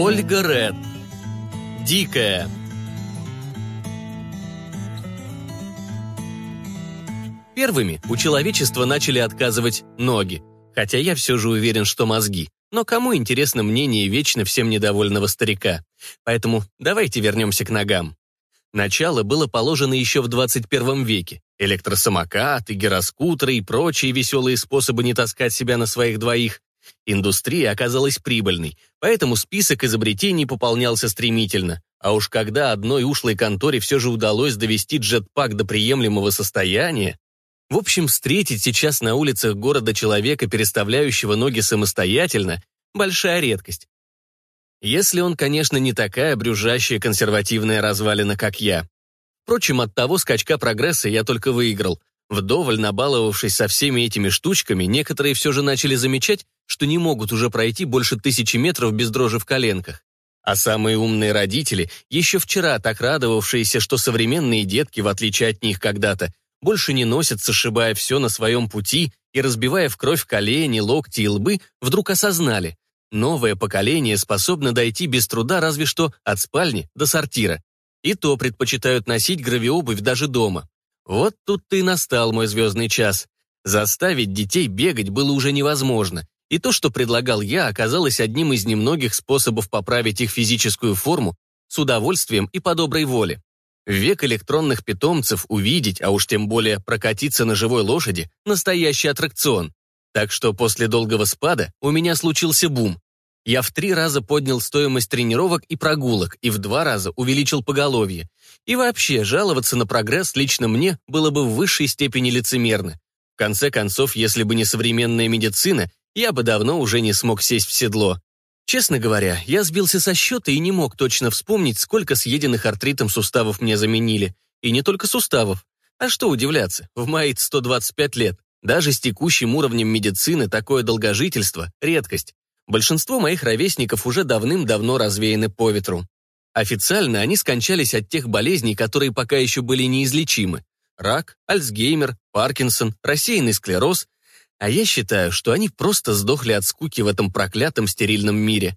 Ольга Ред. Дикая. Первыми у человечества начали отказывать ноги, хотя я все же уверен, что мозги. Но кому интересно мнение вечно всем недовольного старика? Поэтому давайте вернемся к ногам. Начало было положено еще в 21 веке. Электросамокаты, гироскутеры и прочие веселые способы не таскать себя на своих двоих. Индустрия оказалась прибыльной, поэтому список изобретений пополнялся стремительно. А уж когда одной ушлой конторе все же удалось довести джетпак до приемлемого состояния, в общем, встретить сейчас на улицах города человека, переставляющего ноги самостоятельно, большая редкость. Если он, конечно, не такая брюжащая консервативная развалина, как я. Впрочем, от того скачка прогресса я только выиграл. Вдоволь набаловавшись со всеми этими штучками, некоторые все же начали замечать, что не могут уже пройти больше тысячи метров без дрожи в коленках. А самые умные родители, еще вчера так радовавшиеся, что современные детки, в отличие от них когда-то, больше не носятся, сшибая все на своем пути и разбивая в кровь колени, локти и лбы, вдруг осознали. Новое поколение способно дойти без труда разве что от спальни до сортира. И то предпочитают носить гравиобувь даже дома. Вот тут-то и настал мой звездный час. Заставить детей бегать было уже невозможно, и то, что предлагал я, оказалось одним из немногих способов поправить их физическую форму с удовольствием и по доброй воле. В век электронных питомцев увидеть, а уж тем более прокатиться на живой лошади – настоящий аттракцион. Так что после долгого спада у меня случился бум. Я в три раза поднял стоимость тренировок и прогулок и в два раза увеличил поголовье. И вообще, жаловаться на прогресс лично мне было бы в высшей степени лицемерно. В конце концов, если бы не современная медицина, я бы давно уже не смог сесть в седло. Честно говоря, я сбился со счета и не мог точно вспомнить, сколько съеденных артритом суставов мне заменили. И не только суставов. А что удивляться, в мае 125 лет. Даже с текущим уровнем медицины такое долгожительство – редкость. Большинство моих ровесников уже давным-давно развеяны по ветру. Официально они скончались от тех болезней, которые пока еще были неизлечимы. Рак, Альцгеймер, Паркинсон, рассеянный склероз а я считаю, что они просто сдохли от скуки в этом проклятом стерильном мире.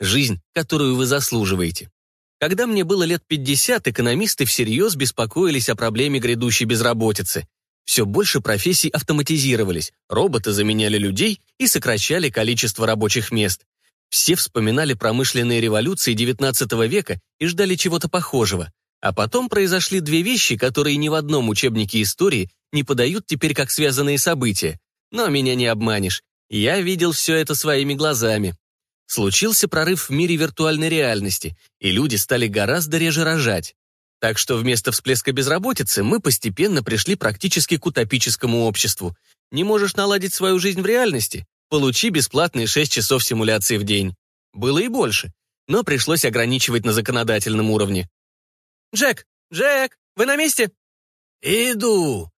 Жизнь, которую вы заслуживаете. Когда мне было лет 50, экономисты всерьез беспокоились о проблеме грядущей безработицы. Все больше профессий автоматизировались, роботы заменяли людей и сокращали количество рабочих мест. Все вспоминали промышленные революции XIX века и ждали чего-то похожего. А потом произошли две вещи, которые ни в одном учебнике истории не подают теперь как связанные события. Но меня не обманешь. Я видел все это своими глазами. Случился прорыв в мире виртуальной реальности, и люди стали гораздо реже рожать. Так что вместо всплеска безработицы мы постепенно пришли практически к утопическому обществу. Не можешь наладить свою жизнь в реальности? Получи бесплатные 6 часов симуляции в день. Было и больше, но пришлось ограничивать на законодательном уровне. «Джек! Джек! Вы на месте?» «Иду!»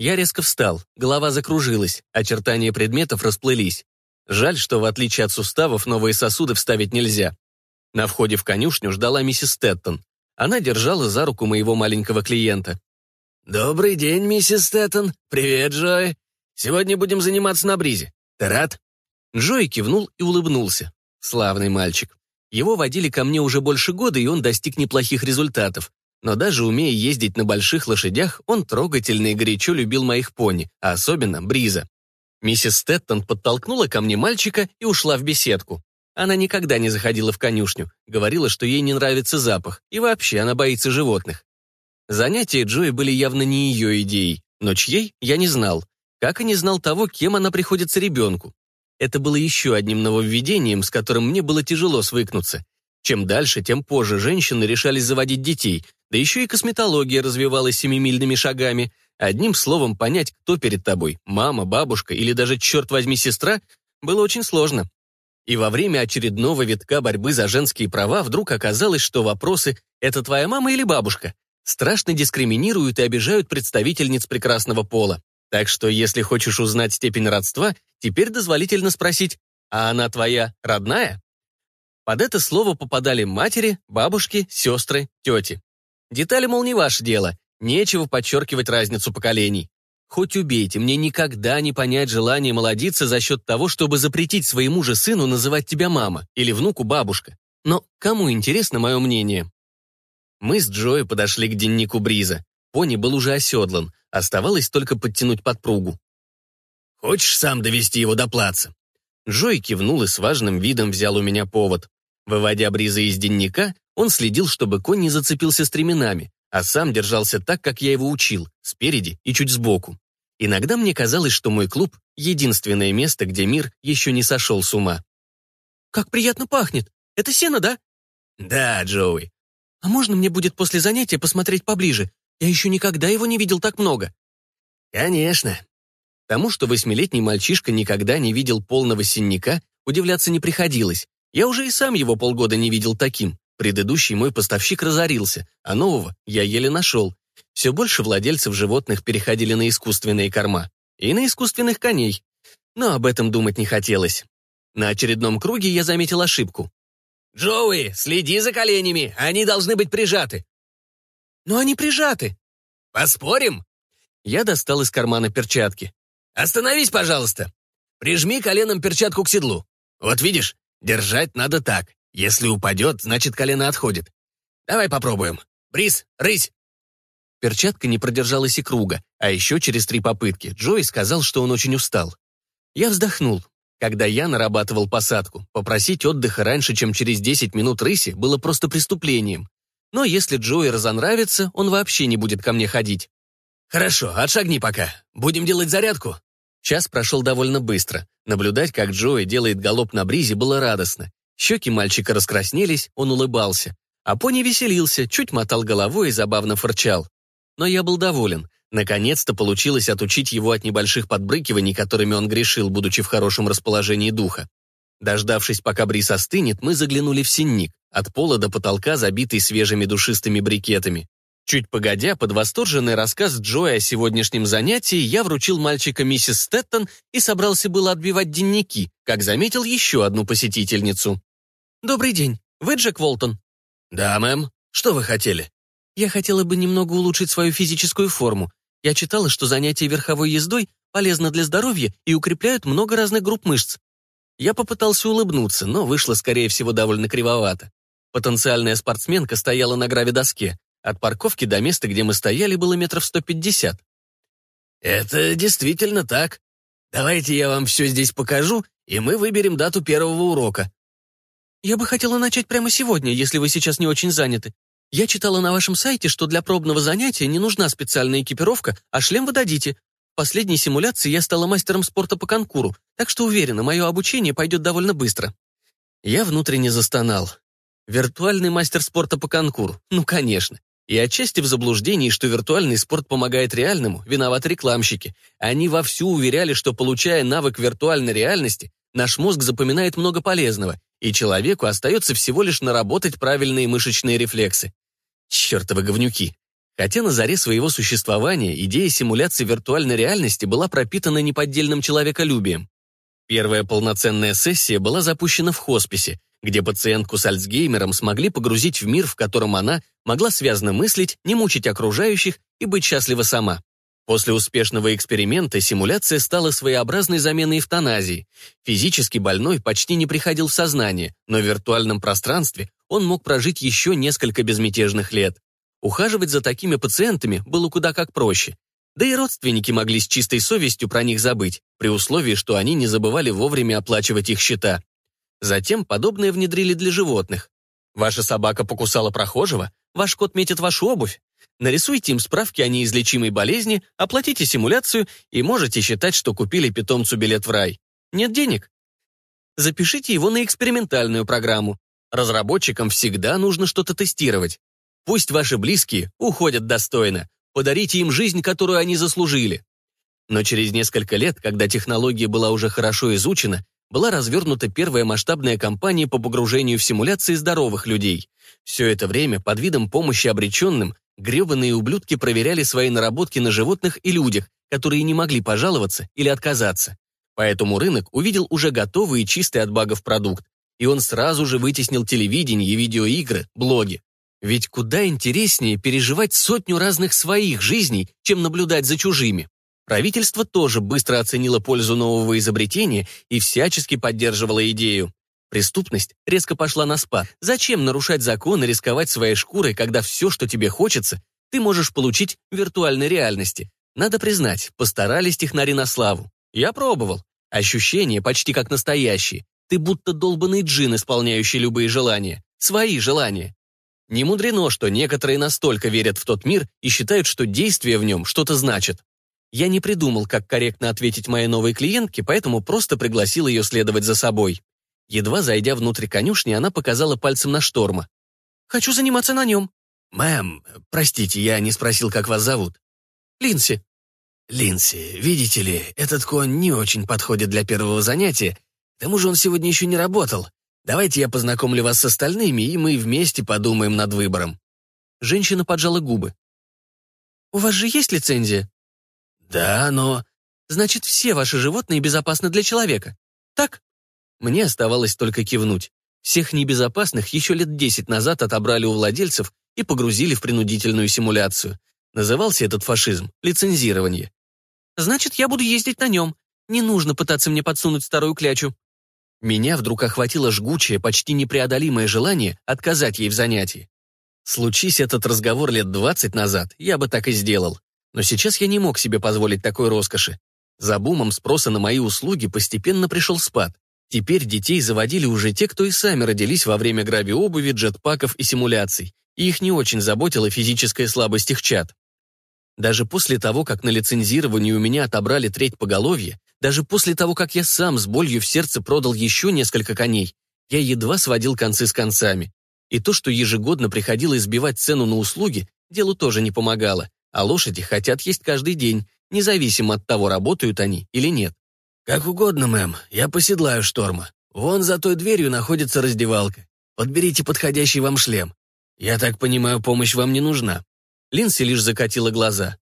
Я резко встал, голова закружилась, очертания предметов расплылись. Жаль, что в отличие от суставов новые сосуды вставить нельзя. На входе в конюшню ждала миссис Стэттон. Она держала за руку моего маленького клиента. «Добрый день, миссис Стэттон. Привет, Джой. Сегодня будем заниматься на бризе. Ты рад?» Джой кивнул и улыбнулся. Славный мальчик. Его водили ко мне уже больше года, и он достиг неплохих результатов. Но даже умея ездить на больших лошадях, он трогательно и горячо любил моих пони, а особенно Бриза. Миссис Стэттон подтолкнула ко мне мальчика и ушла в беседку. Она никогда не заходила в конюшню, говорила, что ей не нравится запах, и вообще она боится животных. Занятия Джои были явно не ее идеей, но чьей, я не знал. Как и не знал того, кем она приходится ребенку. Это было еще одним нововведением, с которым мне было тяжело свыкнуться. Чем дальше, тем позже женщины решались заводить детей, да еще и косметология развивалась семимильными шагами. Одним словом, понять, кто перед тобой, мама, бабушка или даже, черт возьми, сестра, было очень сложно. И во время очередного витка борьбы за женские права вдруг оказалось, что вопросы «это твоя мама или бабушка?» страшно дискриминируют и обижают представительниц прекрасного пола. Так что, если хочешь узнать степень родства, теперь дозволительно спросить «А она твоя родная?» Под это слово попадали матери, бабушки, сестры, тети. Детали, мол, не ваше дело. Нечего подчеркивать разницу поколений. Хоть убейте, мне никогда не понять желание молодиться за счет того, чтобы запретить своему же сыну называть тебя мама или внуку бабушка. Но кому интересно мое мнение? Мы с Джоей подошли к деннику Бриза. Пони был уже оседлан, оставалось только подтянуть подпругу. «Хочешь сам довести его до плаца?» Джой кивнул и с важным видом взял у меня повод. Выводя Бриза из денника, он следил, чтобы конь не зацепился стременами, а сам держался так, как я его учил, спереди и чуть сбоку. Иногда мне казалось, что мой клуб — единственное место, где мир еще не сошел с ума. «Как приятно пахнет! Это сено, да?» «Да, Джоуи». «А можно мне будет после занятия посмотреть поближе? Я еще никогда его не видел так много». «Конечно». Тому, что восьмилетний мальчишка никогда не видел полного синяка, удивляться не приходилось. Я уже и сам его полгода не видел таким. Предыдущий мой поставщик разорился, а нового я еле нашел. Все больше владельцев животных переходили на искусственные корма. И на искусственных коней. Но об этом думать не хотелось. На очередном круге я заметил ошибку. «Джоуи, следи за коленями, они должны быть прижаты». «Но они прижаты». «Поспорим?» Я достал из кармана перчатки. «Остановись, пожалуйста. Прижми коленом перчатку к седлу. Вот видишь, держать надо так. Если упадет, значит, колено отходит. Давай попробуем. Бриз, рысь!» Перчатка не продержалась и круга, а еще через три попытки Джой сказал, что он очень устал. Я вздохнул. Когда я нарабатывал посадку, попросить отдыха раньше, чем через 10 минут рыси, было просто преступлением. Но если Джои разонравится, он вообще не будет ко мне ходить. «Хорошо, отшагни пока. Будем делать зарядку?» Час прошел довольно быстро. Наблюдать, как Джои делает галоп на бризе, было радостно. Щеки мальчика раскраснелись, он улыбался. А пони веселился, чуть мотал головой и забавно фырчал. Но я был доволен. Наконец-то получилось отучить его от небольших подбрыкиваний, которыми он грешил, будучи в хорошем расположении духа. Дождавшись, пока бриз остынет, мы заглянули в синник, от пола до потолка, забитый свежими душистыми брикетами. Чуть погодя, под восторженный рассказ Джоя о сегодняшнем занятии, я вручил мальчика миссис Стэттон и собрался было отбивать денники, как заметил еще одну посетительницу. «Добрый день. Вы Джек Волтон?» «Да, мэм. Что вы хотели?» «Я хотела бы немного улучшить свою физическую форму. Я читала, что занятия верховой ездой полезно для здоровья и укрепляют много разных групп мышц. Я попытался улыбнуться, но вышло, скорее всего, довольно кривовато. Потенциальная спортсменка стояла на гравидоске. От парковки до места, где мы стояли, было метров сто пятьдесят. «Это действительно так. Давайте я вам все здесь покажу, и мы выберем дату первого урока. «Я бы хотела начать прямо сегодня, если вы сейчас не очень заняты. Я читала на вашем сайте, что для пробного занятия не нужна специальная экипировка, а шлем вы дадите. В последней симуляции я стала мастером спорта по конкуру, так что уверена, мое обучение пойдет довольно быстро». Я внутренне застонал. Виртуальный мастер спорта по конкуру? Ну, конечно. И отчасти в заблуждении, что виртуальный спорт помогает реальному, виноваты рекламщики. Они вовсю уверяли, что, получая навык виртуальной реальности, наш мозг запоминает много полезного, и человеку остается всего лишь наработать правильные мышечные рефлексы. Чертовы говнюки. Хотя на заре своего существования идея симуляции виртуальной реальности была пропитана неподдельным человеколюбием. Первая полноценная сессия была запущена в хосписе, где пациентку с Альцгеймером смогли погрузить в мир, в котором она могла связно мыслить, не мучить окружающих и быть счастлива сама. После успешного эксперимента симуляция стала своеобразной заменой эвтаназии. Физически больной почти не приходил в сознание, но в виртуальном пространстве он мог прожить еще несколько безмятежных лет. Ухаживать за такими пациентами было куда как проще. Да и родственники могли с чистой совестью про них забыть, при условии, что они не забывали вовремя оплачивать их счета. Затем подобное внедрили для животных. Ваша собака покусала прохожего, ваш кот метит вашу обувь, Нарисуйте им справки о неизлечимой болезни, оплатите симуляцию и можете считать, что купили питомцу билет в рай. Нет денег? Запишите его на экспериментальную программу. Разработчикам всегда нужно что-то тестировать. Пусть ваши близкие уходят достойно. Подарите им жизнь, которую они заслужили. Но через несколько лет, когда технология была уже хорошо изучена, была развернута первая масштабная кампания по погружению в симуляции здоровых людей. Все это время под видом помощи обреченным Гребаные ублюдки проверяли свои наработки на животных и людях, которые не могли пожаловаться или отказаться. Поэтому рынок увидел уже готовый и чистый от багов продукт, и он сразу же вытеснил телевидение, видеоигры, блоги. Ведь куда интереснее переживать сотню разных своих жизней, чем наблюдать за чужими. Правительство тоже быстро оценило пользу нового изобретения и всячески поддерживало идею. Преступность резко пошла на спад. Зачем нарушать закон и рисковать своей шкурой, когда все, что тебе хочется, ты можешь получить в виртуальной реальности? Надо признать, постарались технари на славу. Я пробовал. Ощущения почти как настоящие. Ты будто долбанный джин, исполняющий любые желания. Свои желания. Не мудрено, что некоторые настолько верят в тот мир и считают, что действие в нем что-то значит. Я не придумал, как корректно ответить моей новой клиентке, поэтому просто пригласил ее следовать за собой. Едва зайдя внутрь конюшни, она показала пальцем на шторма. «Хочу заниматься на нем». «Мэм, простите, я не спросил, как вас зовут». «Линси». «Линси, видите ли, этот конь не очень подходит для первого занятия. К тому же он сегодня еще не работал. Давайте я познакомлю вас с остальными, и мы вместе подумаем над выбором». Женщина поджала губы. «У вас же есть лицензия?» «Да, но...» «Значит, все ваши животные безопасны для человека. Так?» Мне оставалось только кивнуть. Всех небезопасных еще лет десять назад отобрали у владельцев и погрузили в принудительную симуляцию. Назывался этот фашизм лицензирование. «Значит, я буду ездить на нем. Не нужно пытаться мне подсунуть старую клячу». Меня вдруг охватило жгучее, почти непреодолимое желание отказать ей в занятии. Случись этот разговор лет двадцать назад, я бы так и сделал. Но сейчас я не мог себе позволить такой роскоши. За бумом спроса на мои услуги постепенно пришел спад. Теперь детей заводили уже те, кто и сами родились во время граби обуви, джетпаков и симуляций, и их не очень заботила физическая слабость их чад. Даже после того, как на лицензировании у меня отобрали треть поголовья, даже после того, как я сам с болью в сердце продал еще несколько коней, я едва сводил концы с концами. И то, что ежегодно приходилось сбивать цену на услуги, делу тоже не помогало, а лошади хотят есть каждый день, независимо от того, работают они или нет. «Как угодно, мэм, я поседлаю шторма. Вон за той дверью находится раздевалка. Подберите подходящий вам шлем. Я так понимаю, помощь вам не нужна». Линси лишь закатила глаза.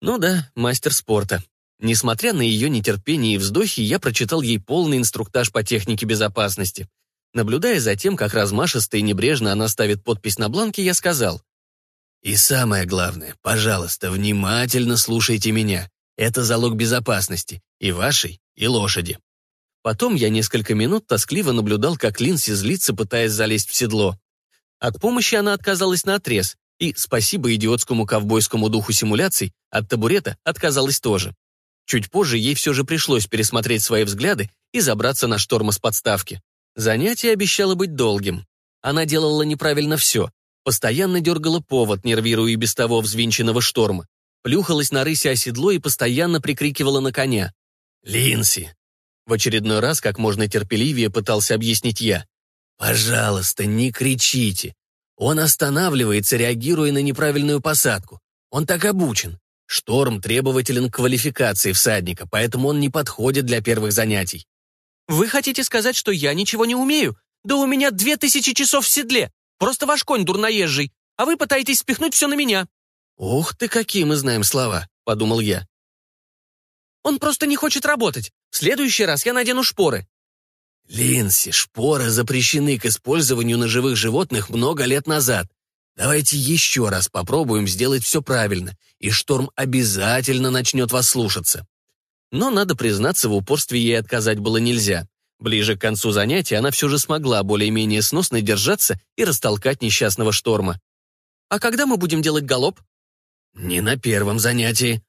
«Ну да, мастер спорта». Несмотря на ее нетерпение и вздохи, я прочитал ей полный инструктаж по технике безопасности. Наблюдая за тем, как размашисто и небрежно она ставит подпись на бланке, я сказал. «И самое главное, пожалуйста, внимательно слушайте меня. Это залог безопасности, и вашей, и лошади. Потом я несколько минут тоскливо наблюдал, как Линси злится, пытаясь залезть в седло. От помощи она отказалась на отрез, и, спасибо идиотскому ковбойскому духу симуляций, от табурета отказалась тоже. Чуть позже ей все же пришлось пересмотреть свои взгляды и забраться на шторм с подставки. Занятие обещало быть долгим. Она делала неправильно все. Постоянно дергала повод, нервируя и без того взвинченного шторма. Плюхалась на рысе оседло и постоянно прикрикивала на коня. «Линси!» В очередной раз как можно терпеливее пытался объяснить я. «Пожалуйста, не кричите. Он останавливается, реагируя на неправильную посадку. Он так обучен. Шторм требователен к квалификации всадника, поэтому он не подходит для первых занятий». «Вы хотите сказать, что я ничего не умею? Да у меня две тысячи часов в седле. Просто ваш конь дурноезжий, а вы пытаетесь спихнуть все на меня». «Ух ты, какие мы знаем слова», — подумал я. Он просто не хочет работать. В следующий раз я надену шпоры». «Линси, шпоры запрещены к использованию на живых животных много лет назад. Давайте еще раз попробуем сделать все правильно, и шторм обязательно начнет вас слушаться». Но, надо признаться, в упорстве ей отказать было нельзя. Ближе к концу занятия она все же смогла более-менее сносно держаться и растолкать несчастного шторма. «А когда мы будем делать галоп?» «Не на первом занятии»,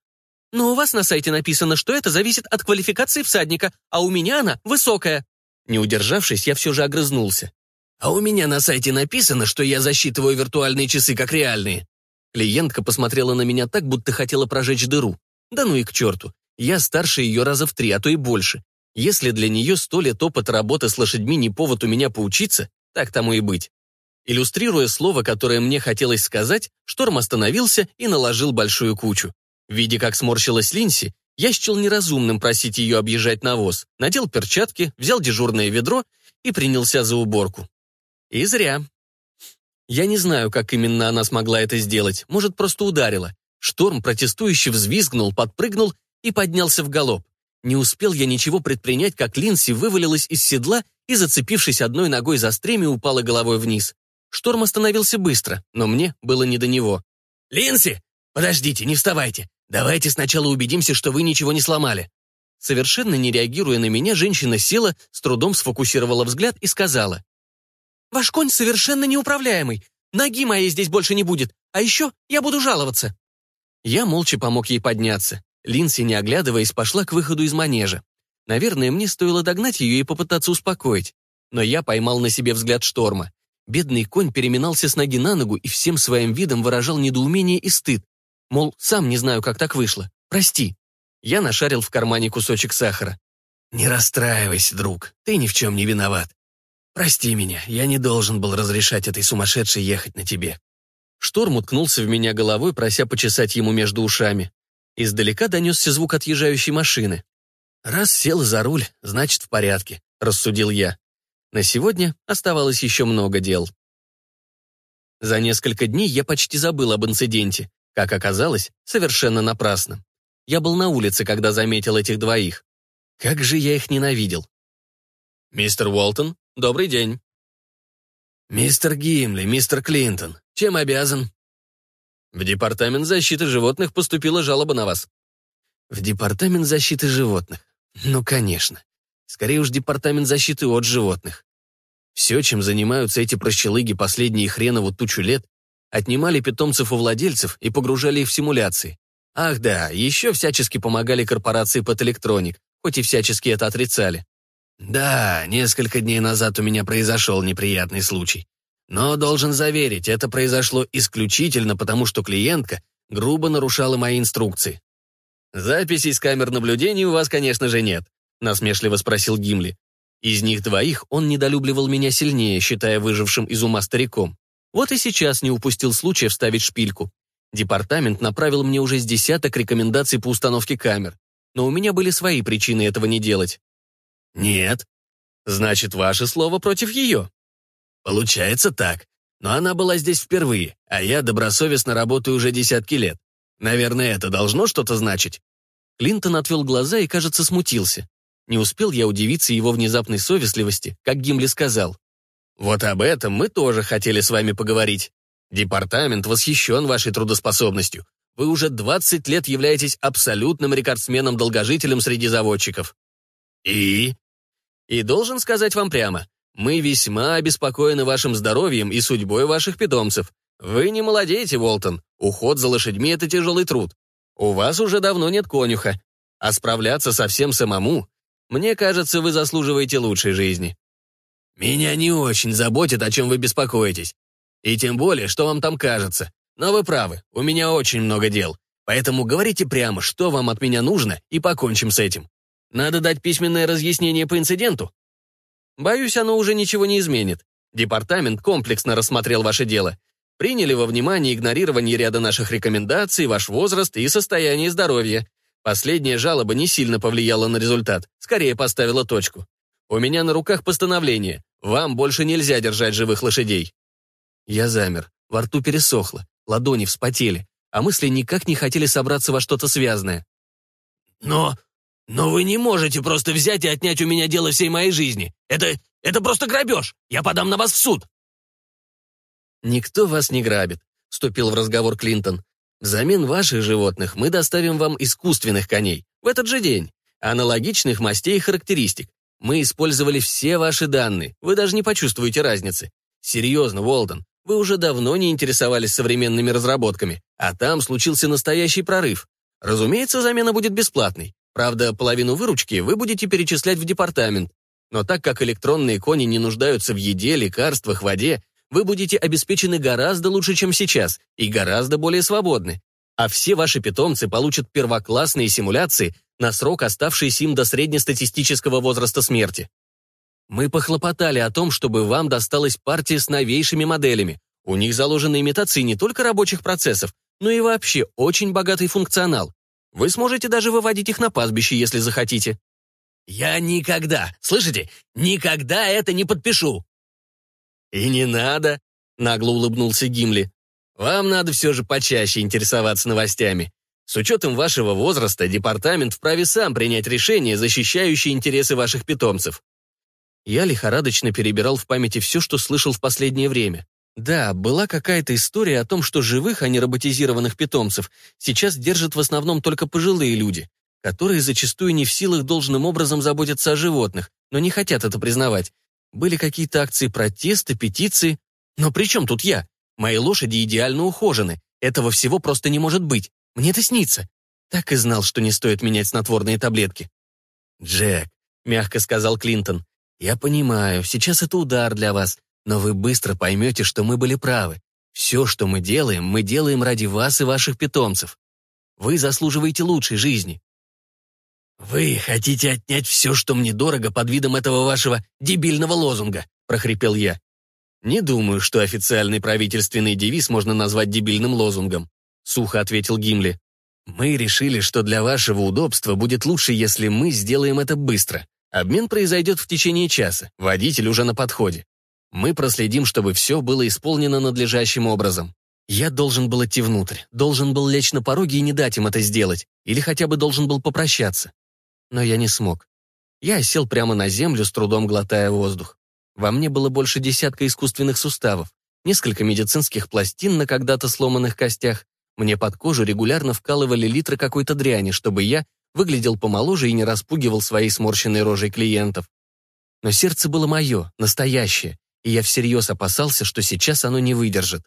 но у вас на сайте написано, что это зависит от квалификации всадника, а у меня она высокая». Не удержавшись, я все же огрызнулся. «А у меня на сайте написано, что я засчитываю виртуальные часы как реальные». Клиентка посмотрела на меня так, будто хотела прожечь дыру. Да ну и к черту. Я старше ее раза в три, а то и больше. Если для нее сто лет опыта работы с лошадьми не повод у меня поучиться, так тому и быть. Иллюстрируя слово, которое мне хотелось сказать, шторм остановился и наложил большую кучу. Видя, как сморщилась Линси, я счел неразумным просить ее объезжать навоз, надел перчатки, взял дежурное ведро и принялся за уборку. И зря. Я не знаю, как именно она смогла это сделать, может, просто ударила. Шторм протестующе взвизгнул, подпрыгнул и поднялся в галоп. Не успел я ничего предпринять, как Линси вывалилась из седла и, зацепившись одной ногой за стремя, упала головой вниз. Шторм остановился быстро, но мне было не до него. «Линси, подождите, не вставайте. Давайте сначала убедимся, что вы ничего не сломали». Совершенно не реагируя на меня, женщина села, с трудом сфокусировала взгляд и сказала. «Ваш конь совершенно неуправляемый. Ноги моей здесь больше не будет. А еще я буду жаловаться». Я молча помог ей подняться. Линси, не оглядываясь, пошла к выходу из манежа. Наверное, мне стоило догнать ее и попытаться успокоить. Но я поймал на себе взгляд шторма. Бедный конь переминался с ноги на ногу и всем своим видом выражал недоумение и стыд. Мол, сам не знаю, как так вышло. Прости. Я нашарил в кармане кусочек сахара. «Не расстраивайся, друг, ты ни в чем не виноват. Прости меня, я не должен был разрешать этой сумасшедшей ехать на тебе». Шторм уткнулся в меня головой, прося почесать ему между ушами. Издалека донесся звук отъезжающей машины. «Раз сел за руль, значит, в порядке», — рассудил я. На сегодня оставалось еще много дел. За несколько дней я почти забыл об инциденте. Как оказалось, совершенно напрасно. Я был на улице, когда заметил этих двоих. Как же я их ненавидел. «Мистер Уолтон, добрый день». «Мистер Гимли, мистер Клинтон, чем обязан?» «В Департамент защиты животных поступила жалоба на вас». «В Департамент защиты животных? Ну, конечно. Скорее уж Департамент защиты от животных. Все, чем занимаются эти прощелыги последние хренову тучу лет, отнимали питомцев у владельцев и погружали их в симуляции. Ах да, еще всячески помогали корпорации Пэт хоть и всячески это отрицали. Да, несколько дней назад у меня произошел неприятный случай. Но должен заверить, это произошло исключительно потому, что клиентка грубо нарушала мои инструкции. «Записей с камер наблюдения у вас, конечно же, нет», насмешливо спросил Гимли. Из них двоих он недолюбливал меня сильнее, считая выжившим из ума стариком. Вот и сейчас не упустил случая вставить шпильку. Департамент направил мне уже с десяток рекомендаций по установке камер, но у меня были свои причины этого не делать. Нет. Значит, ваше слово против ее. Получается так. Но она была здесь впервые, а я добросовестно работаю уже десятки лет. Наверное, это должно что-то значить. Клинтон отвел глаза и, кажется, смутился. Не успел я удивиться его внезапной совестливости, как Гимли сказал. «Вот об этом мы тоже хотели с вами поговорить. Департамент восхищен вашей трудоспособностью. Вы уже 20 лет являетесь абсолютным рекордсменом-долгожителем среди заводчиков. И? И должен сказать вам прямо, мы весьма обеспокоены вашим здоровьем и судьбой ваших питомцев. Вы не молодеете, Волтон. Уход за лошадьми — это тяжелый труд. У вас уже давно нет конюха. А справляться совсем самому, мне кажется, вы заслуживаете лучшей жизни. Меня не очень заботит, о чем вы беспокоитесь. И тем более, что вам там кажется. Но вы правы, у меня очень много дел. Поэтому говорите прямо, что вам от меня нужно, и покончим с этим. Надо дать письменное разъяснение по инциденту? Боюсь, оно уже ничего не изменит. Департамент комплексно рассмотрел ваше дело. Приняли во внимание игнорирование ряда наших рекомендаций, ваш возраст и состояние здоровья. Последняя жалоба не сильно повлияла на результат, скорее поставила точку. У меня на руках постановление. Вам больше нельзя держать живых лошадей. Я замер, во рту пересохло, ладони вспотели, а мысли никак не хотели собраться во что-то связанное. «Но... но вы не можете просто взять и отнять у меня дело всей моей жизни. Это... это просто грабеж. Я подам на вас в суд». «Никто вас не грабит», — вступил в разговор Клинтон. «Взамен ваших животных мы доставим вам искусственных коней в этот же день, аналогичных мастей и характеристик. Мы использовали все ваши данные, вы даже не почувствуете разницы. Серьезно, Уолден, вы уже давно не интересовались современными разработками, а там случился настоящий прорыв. Разумеется, замена будет бесплатной. Правда, половину выручки вы будете перечислять в департамент. Но так как электронные кони не нуждаются в еде, лекарствах, воде, вы будете обеспечены гораздо лучше, чем сейчас, и гораздо более свободны. А все ваши питомцы получат первоклассные симуляции на срок, оставшийся им до среднестатистического возраста смерти. Мы похлопотали о том, чтобы вам досталась партия с новейшими моделями. У них заложены имитации не только рабочих процессов, но и вообще очень богатый функционал. Вы сможете даже выводить их на пастбище, если захотите. Я никогда, слышите, никогда это не подпишу. И не надо, нагло улыбнулся Гимли. Вам надо все же почаще интересоваться новостями. С учетом вашего возраста, департамент вправе сам принять решение, защищающее интересы ваших питомцев. Я лихорадочно перебирал в памяти все, что слышал в последнее время. Да, была какая-то история о том, что живых, а не роботизированных питомцев сейчас держат в основном только пожилые люди. которые зачастую не в силах должным образом заботиться о животных, но не хотят это признавать. Были какие-то акции протеста, петиции. Но при чем тут я? Мои лошади идеально ухожены. Этого всего просто не может быть. Мне это снится. Так и знал, что не стоит менять снотворные таблетки. «Джек», — мягко сказал Клинтон, — «я понимаю, сейчас это удар для вас, но вы быстро поймете, что мы были правы. Все, что мы делаем, мы делаем ради вас и ваших питомцев. Вы заслуживаете лучшей жизни. «Вы хотите отнять все, что мне дорого, под видом этого вашего дебильного лозунга», — прохрипел я. «Не думаю, что официальный правительственный девиз можно назвать дебильным лозунгом», — сухо ответил Гимли. «Мы решили, что для вашего удобства будет лучше, если мы сделаем это быстро. Обмен произойдет в течение часа, водитель уже на подходе. Мы проследим, чтобы все было исполнено надлежащим образом. Я должен был идти внутрь, должен был лечь на пороге и не дать им это сделать, или хотя бы должен был попрощаться. Но я не смог. Я сел прямо на землю, с трудом глотая воздух. Во мне было больше десятка искусственных суставов, несколько медицинских пластин на когда-то сломанных костях. Мне под кожу регулярно вкалывали литры какой-то дряни, чтобы я выглядел помоложе и не распугивал своей сморщенной рожей клиентов. Но сердце было мое, настоящее, и я всерьез опасался, что сейчас оно не выдержит.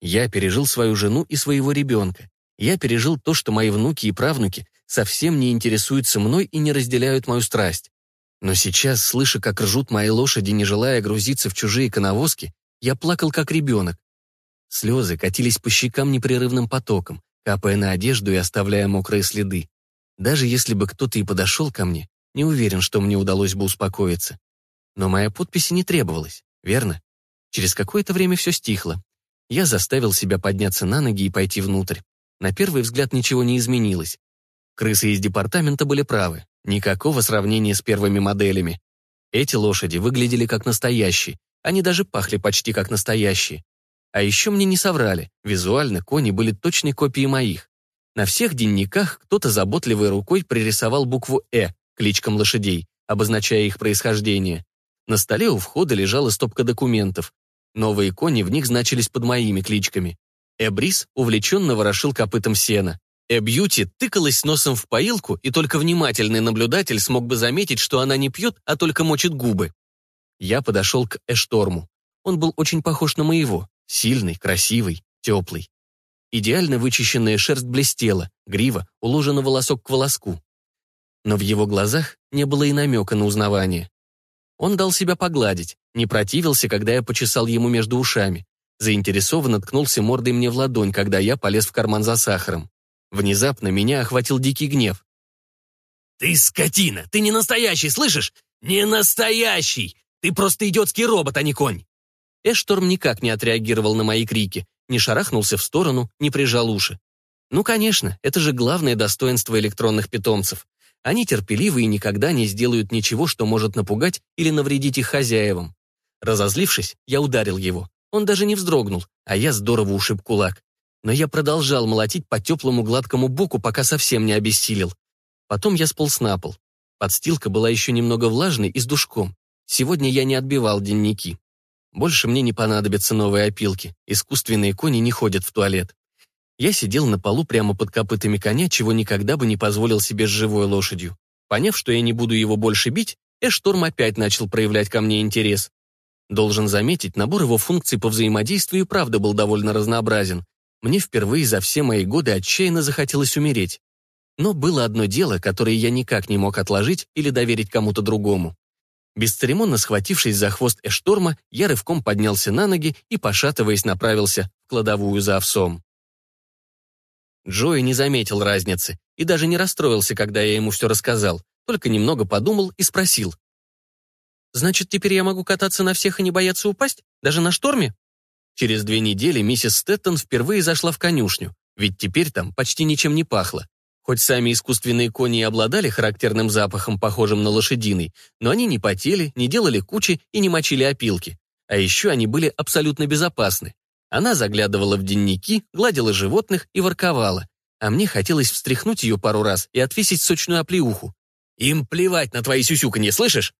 Я пережил свою жену и своего ребенка. Я пережил то, что мои внуки и правнуки совсем не интересуются мной и не разделяют мою страсть. Но сейчас, слыша, как ржут мои лошади, не желая грузиться в чужие коновозки, я плакал как ребенок. Слезы катились по щекам непрерывным потоком, капая на одежду и оставляя мокрые следы. Даже если бы кто-то и подошел ко мне, не уверен, что мне удалось бы успокоиться. Но моя подпись не требовалась, верно? Через какое-то время все стихло. Я заставил себя подняться на ноги и пойти внутрь. На первый взгляд ничего не изменилось. Крысы из департамента были правы. Никакого сравнения с первыми моделями. Эти лошади выглядели как настоящие. Они даже пахли почти как настоящие. А еще мне не соврали. Визуально кони были точной копией моих. На всех дневниках кто-то заботливой рукой пририсовал букву «Э» кличкам лошадей, обозначая их происхождение. На столе у входа лежала стопка документов. Новые кони в них значились под моими кличками. Эбрис увлеченно ворошил копытом сена. Эбьюти тыкалась носом в поилку, и только внимательный наблюдатель смог бы заметить, что она не пьет, а только мочит губы. Я подошел к Эшторму. Он был очень похож на моего. Сильный, красивый, теплый. Идеально вычищенная шерсть блестела, грива уложена волосок к волоску. Но в его глазах не было и намека на узнавание. Он дал себя погладить, не противился, когда я почесал ему между ушами. Заинтересованно ткнулся мордой мне в ладонь, когда я полез в карман за сахаром. Внезапно меня охватил дикий гнев. «Ты скотина! Ты не настоящий, слышишь? Не настоящий! Ты просто идиотский робот, а не конь!» Эшторм никак не отреагировал на мои крики, не шарахнулся в сторону, не прижал уши. Ну, конечно, это же главное достоинство электронных питомцев. Они терпеливы и никогда не сделают ничего, что может напугать или навредить их хозяевам. Разозлившись, я ударил его. Он даже не вздрогнул, а я здорово ушиб кулак. Но я продолжал молотить по теплому гладкому боку, пока совсем не обессилел. Потом я сполз на пол. Подстилка была еще немного влажной и с душком. Сегодня я не отбивал дневники. Больше мне не понадобятся новые опилки. Искусственные кони не ходят в туалет. Я сидел на полу прямо под копытами коня, чего никогда бы не позволил себе с живой лошадью. Поняв, что я не буду его больше бить, Эшторм опять начал проявлять ко мне интерес. Должен заметить, набор его функций по взаимодействию правда был довольно разнообразен. Мне впервые за все мои годы отчаянно захотелось умереть. Но было одно дело, которое я никак не мог отложить или доверить кому-то другому. Бесцеремонно схватившись за хвост Эшторма, я рывком поднялся на ноги и, пошатываясь, направился в кладовую за овсом. Джои не заметил разницы и даже не расстроился, когда я ему все рассказал, только немного подумал и спросил. «Значит, теперь я могу кататься на всех и не бояться упасть? Даже на шторме?» Через две недели миссис Стэттон впервые зашла в конюшню, ведь теперь там почти ничем не пахло. Хоть сами искусственные кони и обладали характерным запахом, похожим на лошадиный, но они не потели, не делали кучи и не мочили опилки. А еще они были абсолютно безопасны. Она заглядывала в дневники, гладила животных и ворковала. А мне хотелось встряхнуть ее пару раз и отвесить сочную оплеуху. «Им плевать на твои сюсюканье, слышишь?»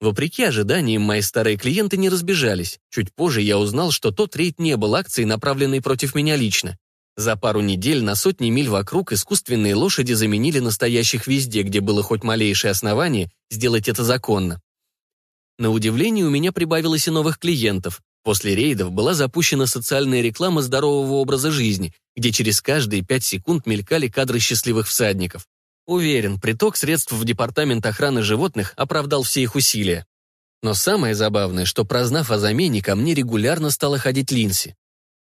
Вопреки ожиданиям, мои старые клиенты не разбежались. Чуть позже я узнал, что тот рейд не был акцией, направленной против меня лично. За пару недель на сотни миль вокруг искусственные лошади заменили настоящих везде, где было хоть малейшее основание сделать это законно. На удивление у меня прибавилось и новых клиентов. После рейдов была запущена социальная реклама здорового образа жизни, где через каждые пять секунд мелькали кадры счастливых всадников. Уверен, приток средств в Департамент охраны животных оправдал все их усилия. Но самое забавное, что прознав о замене, ко мне регулярно стала ходить Линси.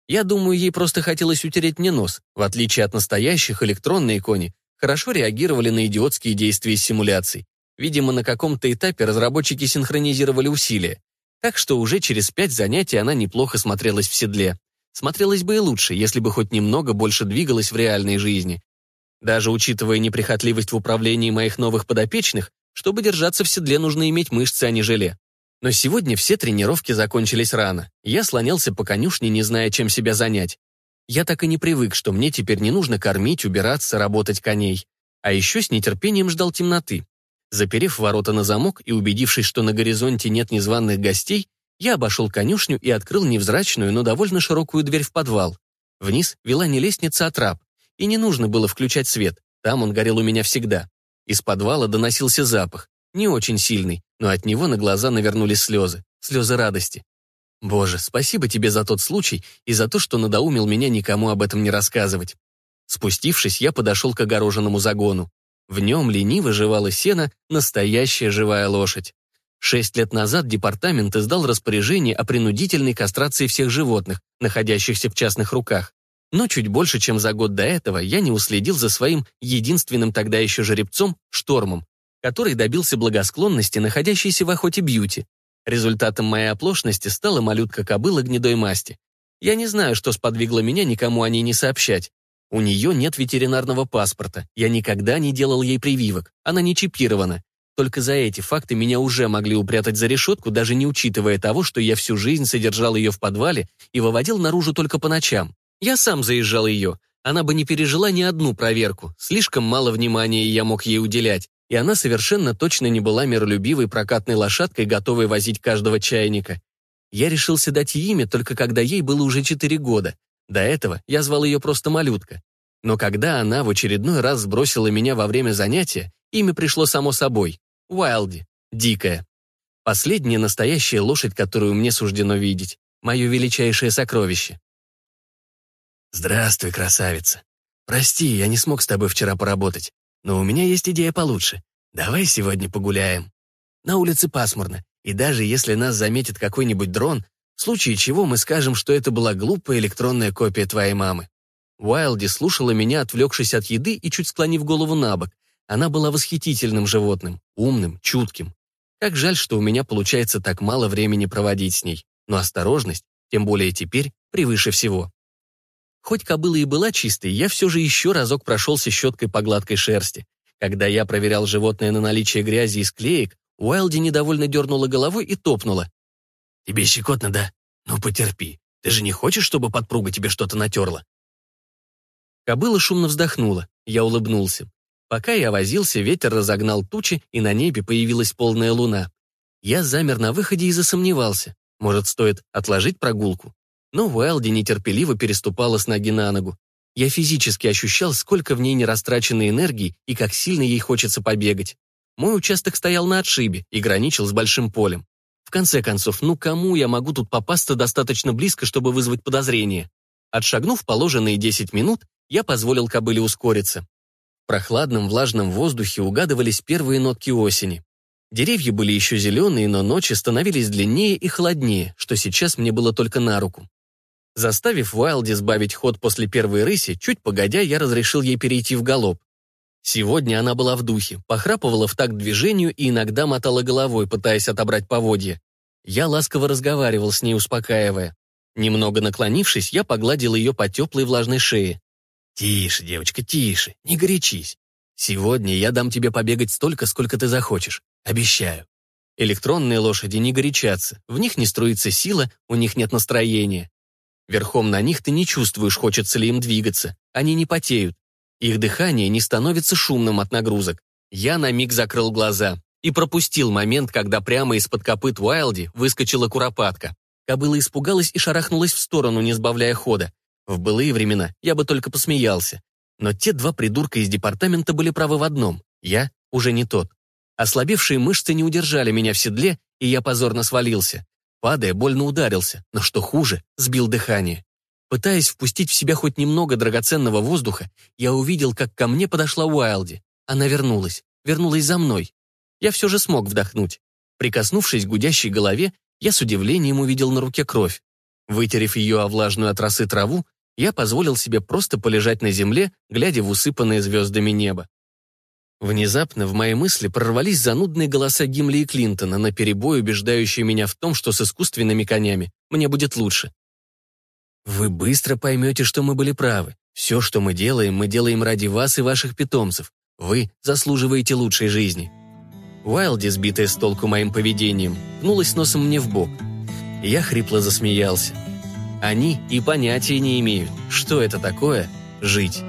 Я думаю, ей просто хотелось утереть мне нос. В отличие от настоящих, электронные кони хорошо реагировали на идиотские действия симуляций. Видимо, на каком-то этапе разработчики синхронизировали усилия. Так что уже через пять занятий она неплохо смотрелась в седле. Смотрелась бы и лучше, если бы хоть немного больше двигалась в реальной жизни. Даже учитывая неприхотливость в управлении моих новых подопечных, чтобы держаться в седле, нужно иметь мышцы, а не желе. Но сегодня все тренировки закончились рано. Я слонялся по конюшне, не зная, чем себя занять. Я так и не привык, что мне теперь не нужно кормить, убираться, работать коней. А еще с нетерпением ждал темноты. Заперев ворота на замок и убедившись, что на горизонте нет незваных гостей, я обошел конюшню и открыл невзрачную, но довольно широкую дверь в подвал. Вниз вела не лестница, а трап. И не нужно было включать свет, там он горел у меня всегда. Из подвала доносился запах, не очень сильный, но от него на глаза навернулись слезы, слезы радости. Боже, спасибо тебе за тот случай и за то, что надоумил меня никому об этом не рассказывать. Спустившись, я подошел к огороженному загону. В нем лениво жевала сено настоящая живая лошадь. Шесть лет назад департамент издал распоряжение о принудительной кастрации всех животных, находящихся в частных руках. Но чуть больше, чем за год до этого, я не уследил за своим единственным тогда еще жеребцом, Штормом, который добился благосклонности, находящейся в охоте Бьюти. Результатом моей оплошности стала малютка-кобыла гнедой масти. Я не знаю, что сподвигло меня никому о ней не сообщать. У нее нет ветеринарного паспорта, я никогда не делал ей прививок, она не чипирована. Только за эти факты меня уже могли упрятать за решетку, даже не учитывая того, что я всю жизнь содержал ее в подвале и выводил наружу только по ночам. Я сам заезжал ее. Она бы не пережила ни одну проверку. Слишком мало внимания я мог ей уделять. И она совершенно точно не была миролюбивой прокатной лошадкой, готовой возить каждого чайника. Я решился дать ей имя только когда ей было уже четыре года. До этого я звал ее просто малютка. Но когда она в очередной раз сбросила меня во время занятия, имя пришло само собой. Уайлди. Дикая. Последняя настоящая лошадь, которую мне суждено видеть. Мое величайшее сокровище. «Здравствуй, красавица. Прости, я не смог с тобой вчера поработать, но у меня есть идея получше. Давай сегодня погуляем. На улице пасмурно, и даже если нас заметит какой-нибудь дрон, в случае чего мы скажем, что это была глупая электронная копия твоей мамы». Уайлди слушала меня, отвлекшись от еды и чуть склонив голову на бок. Она была восхитительным животным, умным, чутким. Как жаль, что у меня получается так мало времени проводить с ней. Но осторожность, тем более теперь, превыше всего. Хоть кобыла и была чистой, я все же еще разок прошелся щеткой по гладкой шерсти. Когда я проверял животное на наличие грязи и склеек, Уайлди недовольно дернула головой и топнула. «Тебе щекотно, да? Ну, потерпи. Ты же не хочешь, чтобы подпруга тебе что-то натерла?» Кобыла шумно вздохнула. Я улыбнулся. Пока я возился, ветер разогнал тучи, и на небе появилась полная луна. Я замер на выходе и засомневался. Может, стоит отложить прогулку? Но Уайлди нетерпеливо переступала с ноги на ногу. Я физически ощущал, сколько в ней нерастраченной энергии и как сильно ей хочется побегать. Мой участок стоял на отшибе и граничил с большим полем. Конце концов, ну кому я могу тут попасться достаточно близко, чтобы вызвать подозрение? Отшагнув положенные 10 минут, я позволил кобыле ускориться. В прохладном влажном воздухе угадывались первые нотки осени. Деревья были еще зеленые, но ночи становились длиннее и холоднее, что сейчас мне было только на руку. Заставив Уайлди сбавить ход после первой рыси, чуть погодя, я разрешил ей перейти в галоп. Сегодня она была в духе, похрапывала в такт движению и иногда мотала головой, пытаясь отобрать поводья. Я ласково разговаривал с ней, успокаивая. Немного наклонившись, я погладил ее по теплой влажной шее. «Тише, девочка, тише, не горячись. Сегодня я дам тебе побегать столько, сколько ты захочешь. Обещаю». Электронные лошади не горячатся, в них не струится сила, у них нет настроения. Верхом на них ты не чувствуешь, хочется ли им двигаться. Они не потеют. Их дыхание не становится шумным от нагрузок. Я на миг закрыл глаза и пропустил момент, когда прямо из-под копыт Уайлди выскочила куропатка. Кобыла испугалась и шарахнулась в сторону, не сбавляя хода. В былые времена я бы только посмеялся. Но те два придурка из департамента были правы в одном. Я уже не тот. Ослабевшие мышцы не удержали меня в седле, и я позорно свалился. Падая, больно ударился, но что хуже, сбил дыхание. Пытаясь впустить в себя хоть немного драгоценного воздуха, я увидел, как ко мне подошла Уайлди. Она вернулась, вернулась за мной. Я все же смог вдохнуть. Прикоснувшись к гудящей голове, я с удивлением увидел на руке кровь. Вытерев ее о влажную от росы траву, я позволил себе просто полежать на земле, глядя в усыпанное звездами небо. Внезапно в мои мысли прорвались занудные голоса Гимли и Клинтона, наперебой убеждающие меня в том, что с искусственными конями мне будет лучше. Вы быстро поймете, что мы были правы. Все, что мы делаем, мы делаем ради вас и ваших питомцев. Вы заслуживаете лучшей жизни. Уайлди, сбитая с толку моим поведением, гнулась носом мне в бок. Я хрипло засмеялся. Они и понятия не имеют, что это такое — жить.